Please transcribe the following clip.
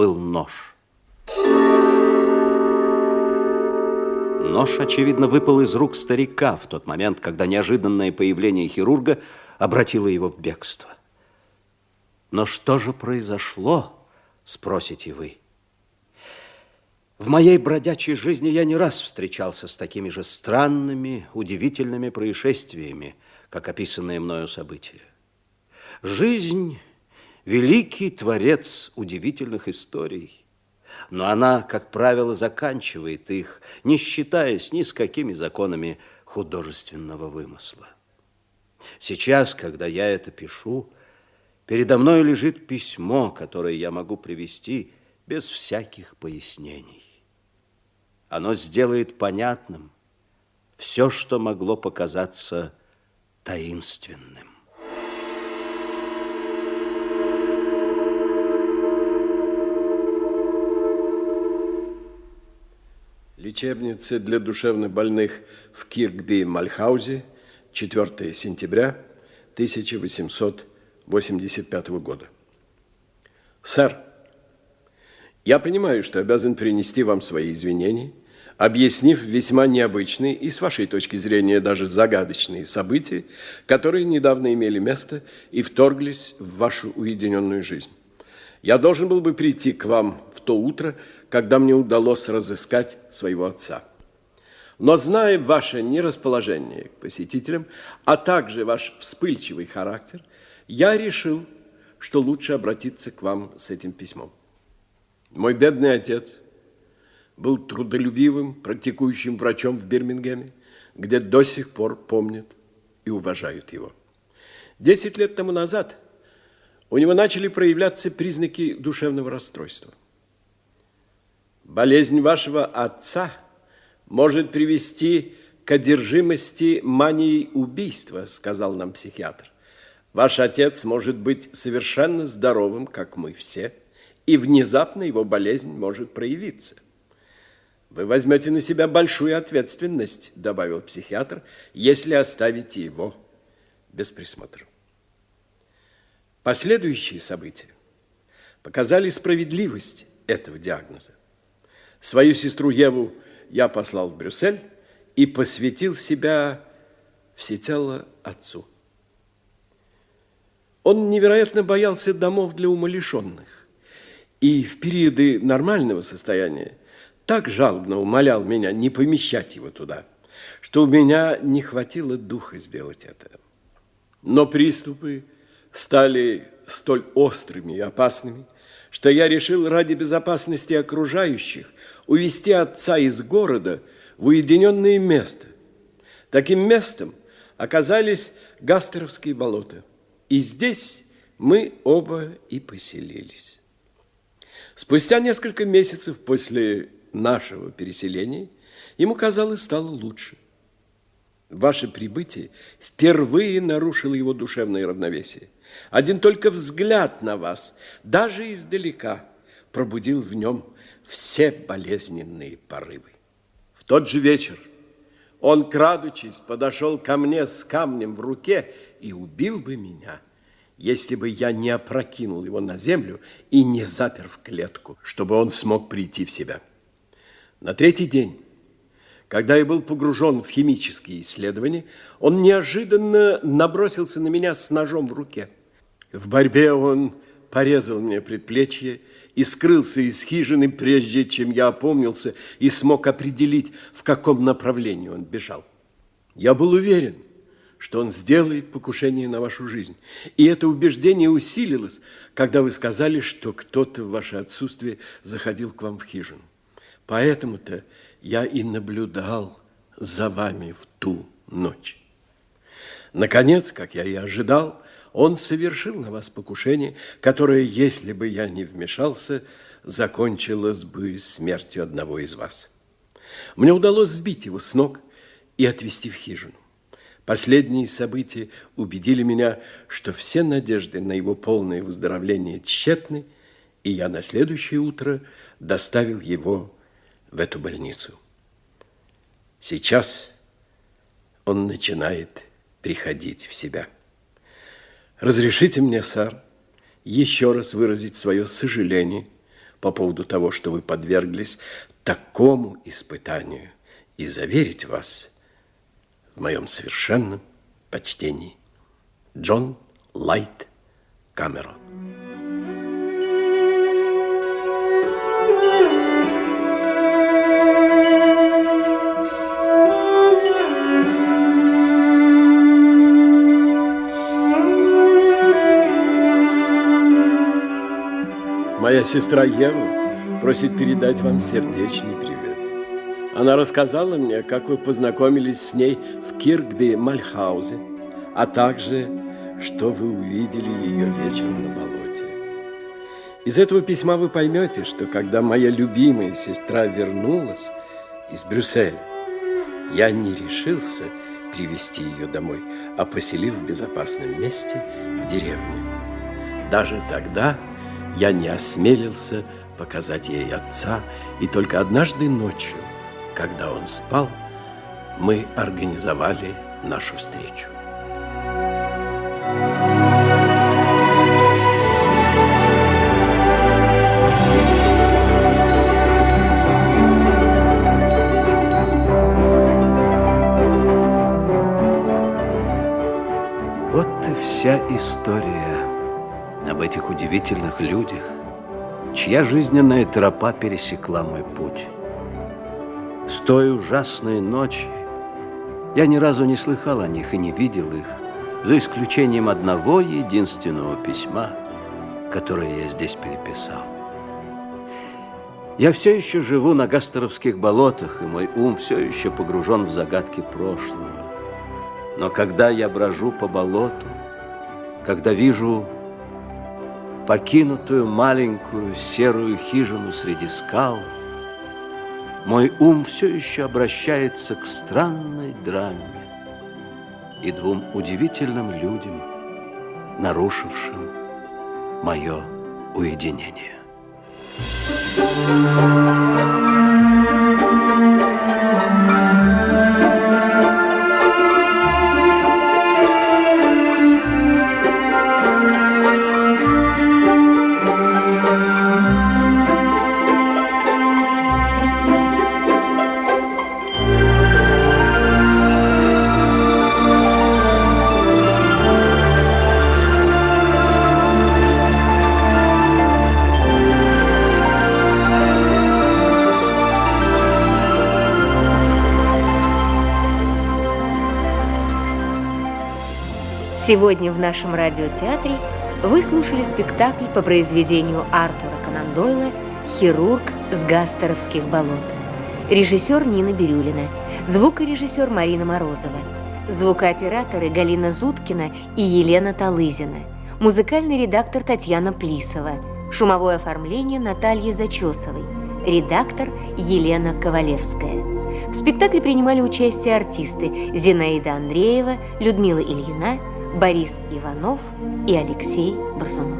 был нож. Нож, очевидно, выпал из рук старика в тот момент, когда неожиданное появление хирурга обратило его в бегство. Но что же произошло, спросите вы? В моей бродячей жизни я не раз встречался с такими же странными, удивительными происшествиями, как описанные мною события. Жизнь – великий творец удивительных историй, но она, как правило, заканчивает их, не считаясь ни с какими законами художественного вымысла. Сейчас, когда я это пишу, передо мной лежит письмо, которое я могу привести без всяких пояснений. Оно сделает понятным все, что могло показаться таинственным. Лечебница для душевнобольных в Киркби-Мальхаузе, 4 сентября 1885 года. Сэр, я понимаю, что обязан принести вам свои извинения, объяснив весьма необычные и, с вашей точки зрения, даже загадочные события, которые недавно имели место и вторглись в вашу уединенную жизнь. Я должен был бы прийти к вам то утро, когда мне удалось разыскать своего отца. Но зная ваше нерасположение к посетителям, а также ваш вспыльчивый характер, я решил, что лучше обратиться к вам с этим письмом. Мой бедный отец был трудолюбивым, практикующим врачом в Бирмингеме, где до сих пор помнят и уважают его. Десять лет тому назад у него начали проявляться признаки душевного расстройства. Болезнь вашего отца может привести к одержимости манией убийства, сказал нам психиатр. Ваш отец может быть совершенно здоровым, как мы все, и внезапно его болезнь может проявиться. Вы возьмете на себя большую ответственность, добавил психиатр, если оставите его без присмотра. Последующие события показали справедливость этого диагноза. Свою сестру Еву я послал в Брюссель и посвятил себя всецело отцу. Он невероятно боялся домов для умалишенных. И в периоды нормального состояния так жалобно умолял меня не помещать его туда, что у меня не хватило духа сделать это. Но приступы стали столь острыми и опасными, что я решил ради безопасности окружающих увести отца из города в уединенное место. Таким местом оказались Гастеровские болота. И здесь мы оба и поселились. Спустя несколько месяцев после нашего переселения ему, казалось, стало лучше. Ваше прибытие впервые нарушило его душевное равновесие. Один только взгляд на вас, даже издалека, пробудил в нем все болезненные порывы. В тот же вечер он, крадучись, подошел ко мне с камнем в руке и убил бы меня, если бы я не опрокинул его на землю и не запер в клетку, чтобы он смог прийти в себя. На третий день, когда я был погружен в химические исследования, он неожиданно набросился на меня с ножом в руке. В борьбе он порезал мне предплечье и скрылся из хижины, прежде чем я опомнился и смог определить, в каком направлении он бежал. Я был уверен, что он сделает покушение на вашу жизнь. И это убеждение усилилось, когда вы сказали, что кто-то в ваше отсутствие заходил к вам в хижину. Поэтому-то я и наблюдал за вами в ту ночь. Наконец, как я и ожидал, он совершил на вас покушение, которое, если бы я не вмешался, закончилось бы смертью одного из вас. Мне удалось сбить его с ног и отвезти в хижину. Последние события убедили меня, что все надежды на его полное выздоровление тщетны, и я на следующее утро доставил его в эту больницу. Сейчас он начинает приходить в себя. Разрешите мне, сэр, еще раз выразить свое сожаление по поводу того, что вы подверглись такому испытанию и заверить вас в моем совершенном почтении. Джон Лайт Камерон. Моя сестра Ева просит передать вам сердечный привет. Она рассказала мне, как вы познакомились с ней в Киркби Мальхаузе, а также, что вы увидели ее вечером на болоте. Из этого письма вы поймете, что когда моя любимая сестра вернулась из Брюсселя, я не решился привести ее домой, а поселил в безопасном месте в деревне. Даже тогда я не осмелился показать ей отца, и только однажды ночью, когда он спал, мы организовали нашу встречу. Вот и вся история об этих удивительных людях, чья жизненная тропа пересекла мой путь. С той ужасной ночи я ни разу не слыхал о них и не видел их, за исключением одного единственного письма, которое я здесь переписал. Я все еще живу на Гастеровских болотах, и мой ум все еще погружен в загадки прошлого. Но когда я брожу по болоту, когда вижу покинутую маленькую серую хижину среди скал, мой ум все еще обращается к странной драме и двум удивительным людям, нарушившим мое уединение. Сегодня в нашем радиотеатре вы слушали спектакль по произведению Артура Конан Дойла «Хирург с Гастеровских болот». Режиссер Нина Бирюлина, звукорежиссер Марина Морозова, звукооператоры Галина Зуткина и Елена Талызина, музыкальный редактор Татьяна Плисова, шумовое оформление Натальи Зачесовой, редактор Елена Ковалевская. В спектакле принимали участие артисты Зинаида Андреева, Людмила Ильина, Борис Иванов и Алексей Брусунов.